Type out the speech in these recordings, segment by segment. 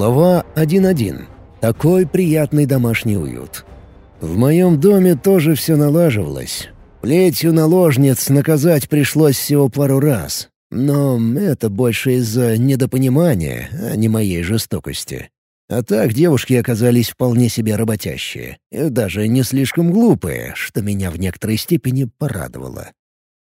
Глава 1.1. Такой приятный домашний уют. В моем доме тоже все налаживалось. Плетью наложниц наказать пришлось всего пару раз. Но это больше из-за недопонимания, а не моей жестокости. А так девушки оказались вполне себе работящие. И даже не слишком глупые, что меня в некоторой степени порадовало.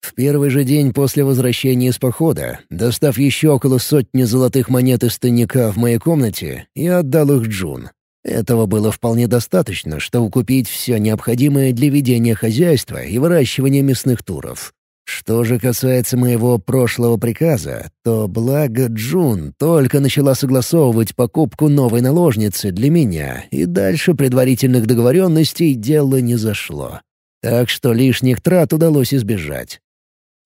В первый же день после возвращения из похода, достав еще около сотни золотых монет из тайника в моей комнате, я отдал их Джун. Этого было вполне достаточно, чтобы купить все необходимое для ведения хозяйства и выращивания мясных туров. Что же касается моего прошлого приказа, то благо Джун только начала согласовывать покупку новой наложницы для меня, и дальше предварительных договоренностей дело не зашло. Так что лишних трат удалось избежать.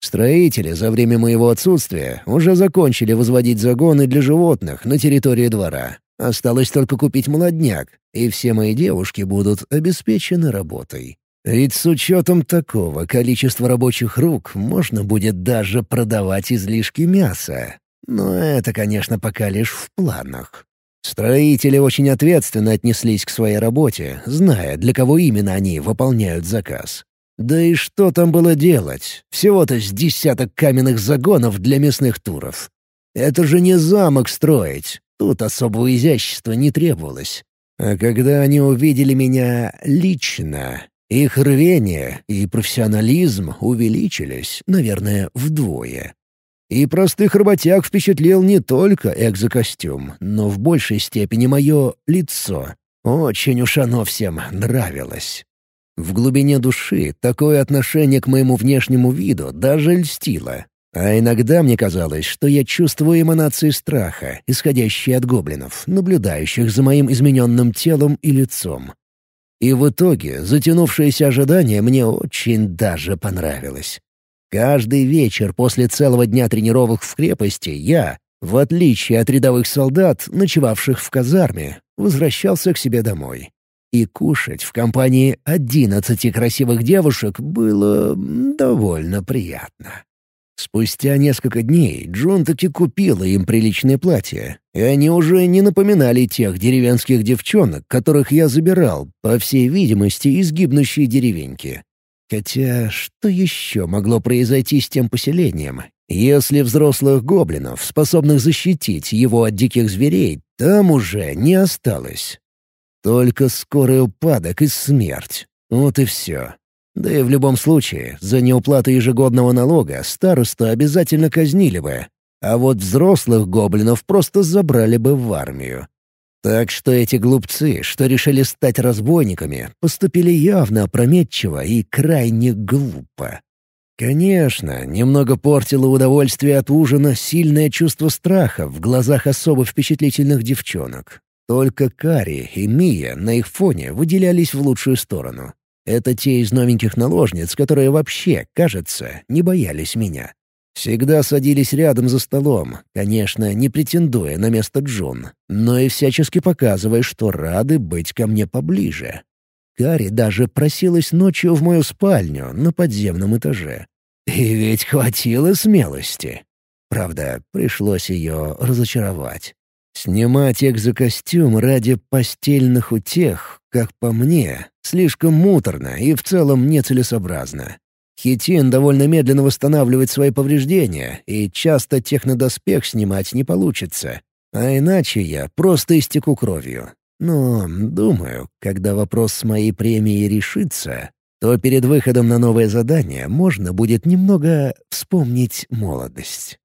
Строители за время моего отсутствия уже закончили возводить загоны для животных на территории двора. Осталось только купить молодняк, и все мои девушки будут обеспечены работой. Ведь с учетом такого количества рабочих рук можно будет даже продавать излишки мяса. Но это, конечно, пока лишь в планах. Строители очень ответственно отнеслись к своей работе, зная, для кого именно они выполняют заказ. Да и что там было делать? Всего-то с десяток каменных загонов для мясных туров. Это же не замок строить. Тут особого изящества не требовалось. А когда они увидели меня лично, их рвение и профессионализм увеличились, наверное, вдвое. И простых работяг впечатлил не только экзокостюм, но в большей степени мое лицо. Очень уж оно всем нравилось. В глубине души такое отношение к моему внешнему виду даже льстило. А иногда мне казалось, что я чувствую эманации страха, исходящие от гоблинов, наблюдающих за моим измененным телом и лицом. И в итоге затянувшееся ожидание мне очень даже понравилось. Каждый вечер после целого дня тренировок в крепости я, в отличие от рядовых солдат, ночевавших в казарме, возвращался к себе домой. И кушать в компании одиннадцати красивых девушек было довольно приятно. Спустя несколько дней Джон таки купила им приличное платье, и они уже не напоминали тех деревенских девчонок, которых я забирал, по всей видимости, из гибнущей деревеньки. Хотя что еще могло произойти с тем поселением, если взрослых гоблинов, способных защитить его от диких зверей, там уже не осталось? Только скорый упадок и смерть. Вот и все. Да и в любом случае, за неуплату ежегодного налога старосту обязательно казнили бы. А вот взрослых гоблинов просто забрали бы в армию. Так что эти глупцы, что решили стать разбойниками, поступили явно опрометчиво и крайне глупо. Конечно, немного портило удовольствие от ужина сильное чувство страха в глазах особо впечатлительных девчонок. Только Кари и Мия на их фоне выделялись в лучшую сторону. Это те из новеньких наложниц, которые вообще, кажется, не боялись меня. Всегда садились рядом за столом, конечно, не претендуя на место Джун, но и всячески показывая, что рады быть ко мне поближе. Кари даже просилась ночью в мою спальню на подземном этаже. И ведь хватило смелости. Правда, пришлось ее разочаровать. Снимать экзокостюм ради постельных утех, как по мне, слишком муторно и в целом нецелесообразно. Хитин довольно медленно восстанавливает свои повреждения, и часто технодоспех снимать не получится. А иначе я просто истеку кровью. Но, думаю, когда вопрос с моей премией решится, то перед выходом на новое задание можно будет немного вспомнить молодость.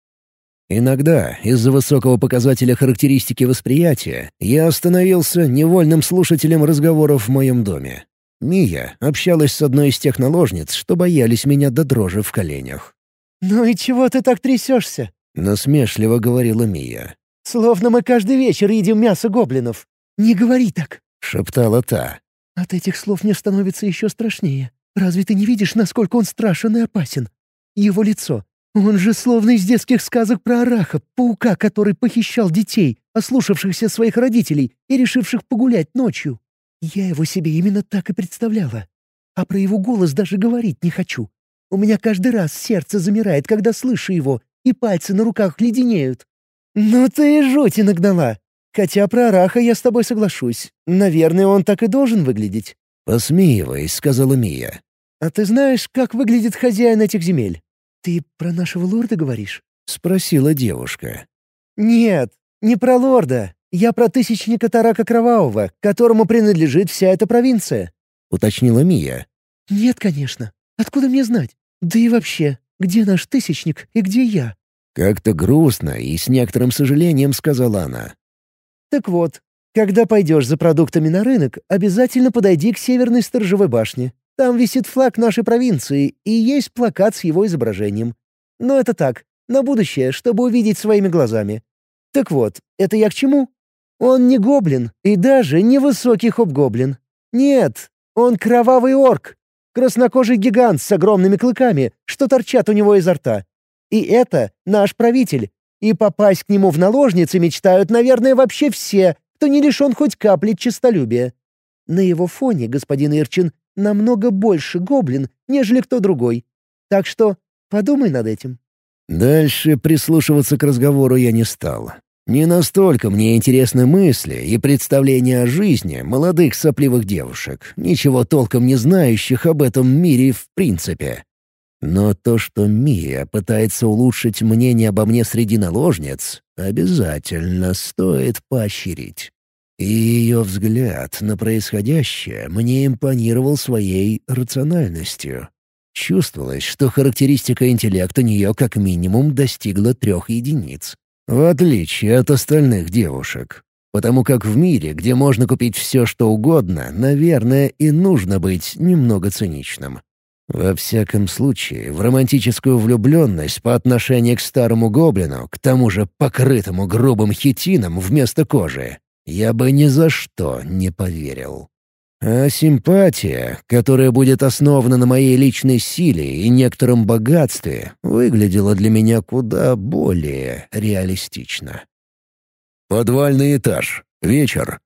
Иногда, из-за высокого показателя характеристики восприятия, я становился невольным слушателем разговоров в моем доме. Мия общалась с одной из тех наложниц, что боялись меня до дрожи в коленях. «Ну и чего ты так трясешься?» — насмешливо говорила Мия. «Словно мы каждый вечер едим мясо гоблинов. Не говори так!» — шептала та. «От этих слов мне становится еще страшнее. Разве ты не видишь, насколько он страшен и опасен? Его лицо, он же словно из детских сказок про Араха, паука, который похищал детей, ослушавшихся своих родителей и решивших погулять ночью. Я его себе именно так и представляла. А про его голос даже говорить не хочу. У меня каждый раз сердце замирает, когда слышу его, и пальцы на руках леденеют. «Ну ты и жути нагнала!» Хотя про Араха я с тобой соглашусь. Наверное, он так и должен выглядеть». Посмеиваясь, сказала Мия. «А ты знаешь, как выглядит хозяин этих земель?» «Ты про нашего лорда говоришь?» — спросила девушка. «Нет, не про лорда. Я про тысячника Тарака Кровавого, которому принадлежит вся эта провинция», — уточнила Мия. «Нет, конечно. Откуда мне знать? Да и вообще, где наш тысячник и где я?» Как-то грустно и с некоторым сожалением сказала она. «Так вот, когда пойдешь за продуктами на рынок, обязательно подойди к северной сторожевой башне. Там висит флаг нашей провинции и есть плакат с его изображением. Но это так, на будущее, чтобы увидеть своими глазами. Так вот, это я к чему? Он не гоблин и даже не высокий хоп-гоблин. Нет, он кровавый орк. Краснокожий гигант с огромными клыками, что торчат у него изо рта. И это наш правитель. И попасть к нему в наложницы мечтают, наверное, вообще все, кто не лишен хоть капли честолюбия. На его фоне, господин Ирчин, намного больше гоблин, нежели кто другой. Так что подумай над этим. Дальше прислушиваться к разговору я не стал. Не настолько мне интересны мысли и представления о жизни молодых сопливых девушек, ничего толком не знающих об этом мире в принципе. Но то, что Мия пытается улучшить мнение обо мне среди наложниц, обязательно стоит поощрить. И ее взгляд на происходящее мне импонировал своей рациональностью. Чувствовалось, что характеристика интеллекта у нее как минимум достигла трех единиц. В отличие от остальных девушек. Потому как в мире, где можно купить все, что угодно, наверное, и нужно быть немного циничным. Во всяком случае, в романтическую влюбленность по отношению к старому гоблину, к тому же покрытому грубым хитином вместо кожи, я бы ни за что не поверил. А симпатия, которая будет основана на моей личной силе и некотором богатстве, выглядела для меня куда более реалистично. Подвальный этаж. Вечер.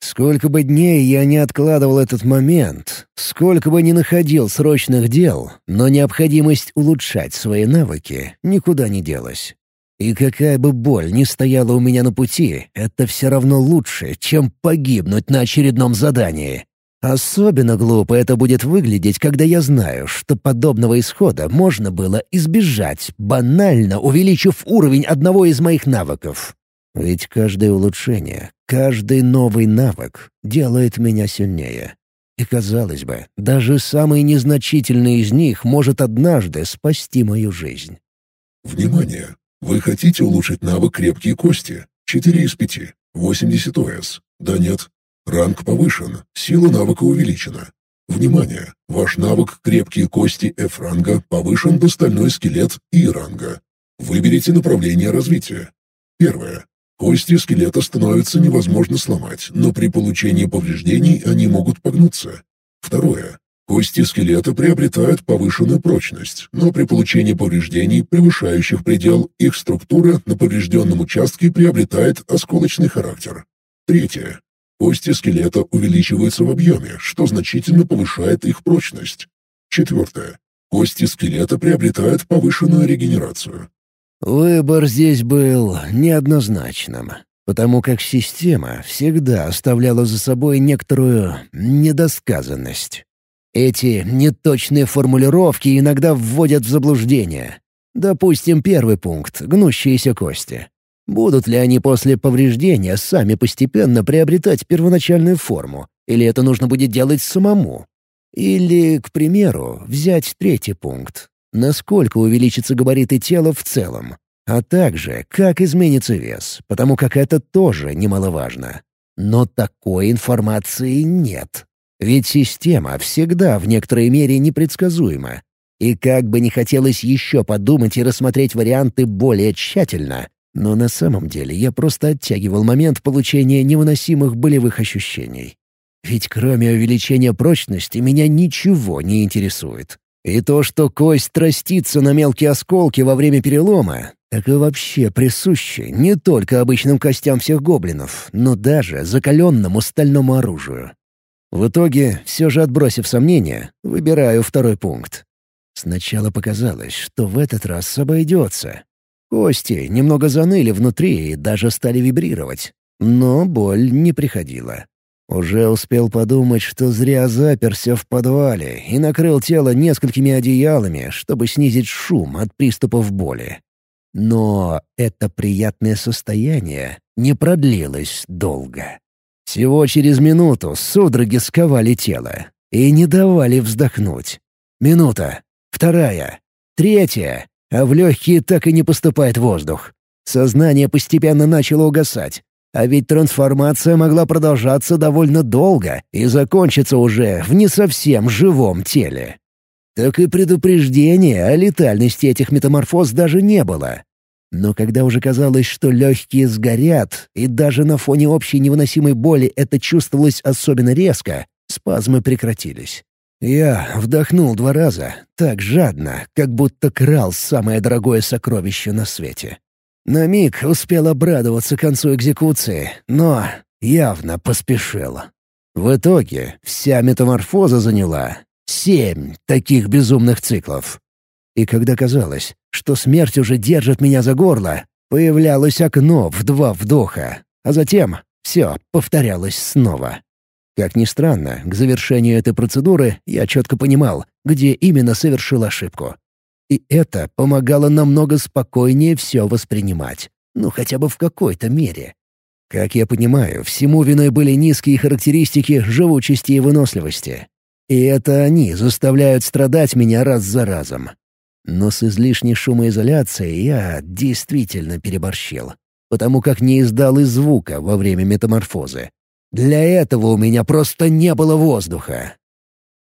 Сколько бы дней я не откладывал этот момент, сколько бы не находил срочных дел, но необходимость улучшать свои навыки никуда не делась. И какая бы боль ни стояла у меня на пути, это все равно лучше, чем погибнуть на очередном задании. Особенно глупо это будет выглядеть, когда я знаю, что подобного исхода можно было избежать, банально увеличив уровень одного из моих навыков. Ведь каждое улучшение, каждый новый навык делает меня сильнее. И, казалось бы, даже самый незначительный из них может однажды спасти мою жизнь. Внимание! Вы хотите улучшить навык «Крепкие кости»? 4 из 5. 80 ОС. Да нет, Ранг повышен, сила навыка увеличена. Внимание! Ваш навык «Крепкие кости» F-ранга повышен до «Стальной скелет» И-ранга. Выберите направление развития. Первое. Кости скелета становятся невозможно сломать, но при получении повреждений они могут погнуться. Второе. Кости скелета приобретают повышенную прочность, но при получении повреждений, превышающих предел, их структура на поврежденном участке приобретает осколочный характер. Третье. Кости скелета увеличиваются в объеме, что значительно повышает их прочность. Четвертое. Кости скелета приобретают повышенную регенерацию. Выбор здесь был неоднозначным, потому как система всегда оставляла за собой некоторую недосказанность. Эти неточные формулировки иногда вводят в заблуждение. Допустим, первый пункт — гнущиеся кости. Будут ли они после повреждения сами постепенно приобретать первоначальную форму, или это нужно будет делать самому? Или, к примеру, взять третий пункт. Насколько увеличится габариты тела в целом? А также, как изменится вес, потому как это тоже немаловажно. Но такой информации нет. Ведь система всегда в некоторой мере непредсказуема. И как бы не хотелось еще подумать и рассмотреть варианты более тщательно, но на самом деле я просто оттягивал момент получения невыносимых болевых ощущений. Ведь кроме увеличения прочности меня ничего не интересует. И то, что кость тростится на мелкие осколки во время перелома, так и вообще присуще не только обычным костям всех гоблинов, но даже закаленному стальному оружию. В итоге, все же отбросив сомнения, выбираю второй пункт. Сначала показалось, что в этот раз обойдется, Кости немного заныли внутри и даже стали вибрировать. Но боль не приходила. Уже успел подумать, что зря заперся в подвале и накрыл тело несколькими одеялами, чтобы снизить шум от приступов боли. Но это приятное состояние не продлилось долго. Всего через минуту судороги сковали тело и не давали вздохнуть. Минута, вторая, третья, а в легкие так и не поступает воздух. Сознание постепенно начало угасать, а ведь трансформация могла продолжаться довольно долго и закончиться уже в не совсем живом теле. Так и предупреждения о летальности этих метаморфоз даже не было. Но когда уже казалось, что легкие сгорят, и даже на фоне общей невыносимой боли это чувствовалось особенно резко, спазмы прекратились. Я вдохнул два раза, так жадно, как будто крал самое дорогое сокровище на свете. На миг успел обрадоваться концу экзекуции, но явно поспешил. В итоге вся метаморфоза заняла семь таких безумных циклов. И когда казалось, что смерть уже держит меня за горло, появлялось окно в два вдоха, а затем все повторялось снова. Как ни странно, к завершению этой процедуры я четко понимал, где именно совершил ошибку. И это помогало намного спокойнее все воспринимать. Ну, хотя бы в какой-то мере. Как я понимаю, всему виной были низкие характеристики живучести и выносливости. И это они заставляют страдать меня раз за разом. Но с излишней шумоизоляцией я действительно переборщил, потому как не издал и звука во время метаморфозы. Для этого у меня просто не было воздуха.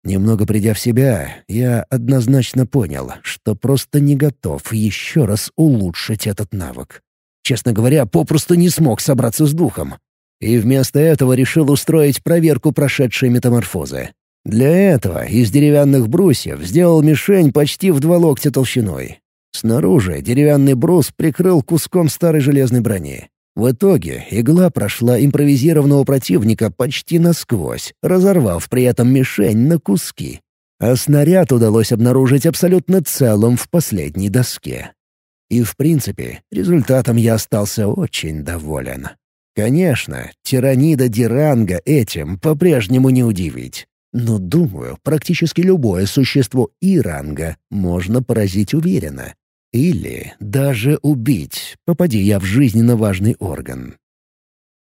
Немного придя в себя, я однозначно понял, что просто не готов еще раз улучшить этот навык. Честно говоря, попросту не смог собраться с духом. И вместо этого решил устроить проверку прошедшей метаморфозы. Для этого из деревянных брусьев сделал мишень почти в два локтя толщиной. Снаружи деревянный брус прикрыл куском старой железной брони. В итоге игла прошла импровизированного противника почти насквозь, разорвав при этом мишень на куски. А снаряд удалось обнаружить абсолютно целым в последней доске. И, в принципе, результатом я остался очень доволен. Конечно, тиранида Диранга этим по-прежнему не удивить. Но, думаю, практически любое существо И-ранга можно поразить уверенно. Или даже убить, попади я в жизненно важный орган.